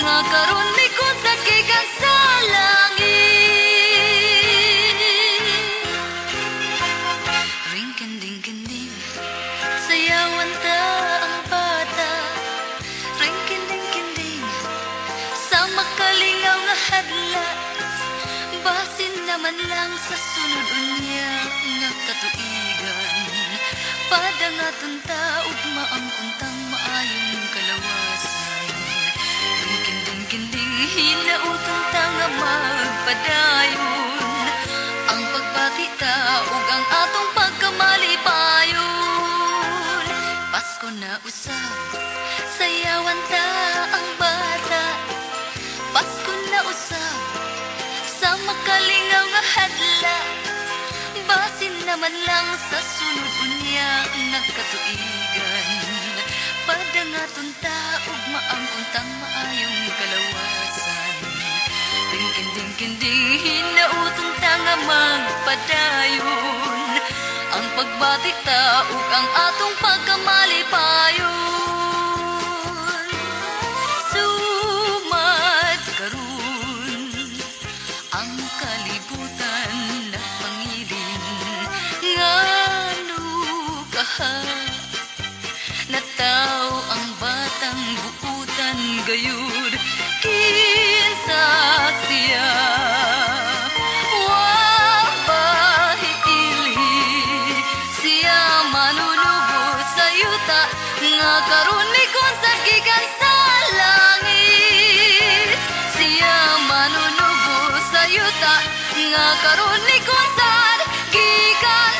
Nagkaroon may kuntaki kang sa langit Ring kending-kending Sayawan ta ang bata Ring kending-kending Sa makalingaw nga hadla Basin naman lang sa sunod unya Nga katuigan Pada Ringkinding-kinding, hinauton ta nga magpadayon. Ang pagbati ta ug ang atong pagkamalipayon. Pasko na usab sayawan ta ang bata. Pasko na usab sa makalingaw nga hadla. Basin naman lang sa sunod unya nga unta ugma ang untang maayong kalawasan Ringkinding-kindihin na utong tanga magpadayon. Ang pagbati taog ang atong pagkamalipayon. Sumad karun ang kalimutan buutan gayud kinsa siya wa bahili siya manunubo sa yuta nga karon mikon sa gikan sa langit siya manunubo sa yuta nga karon mikon sa gikan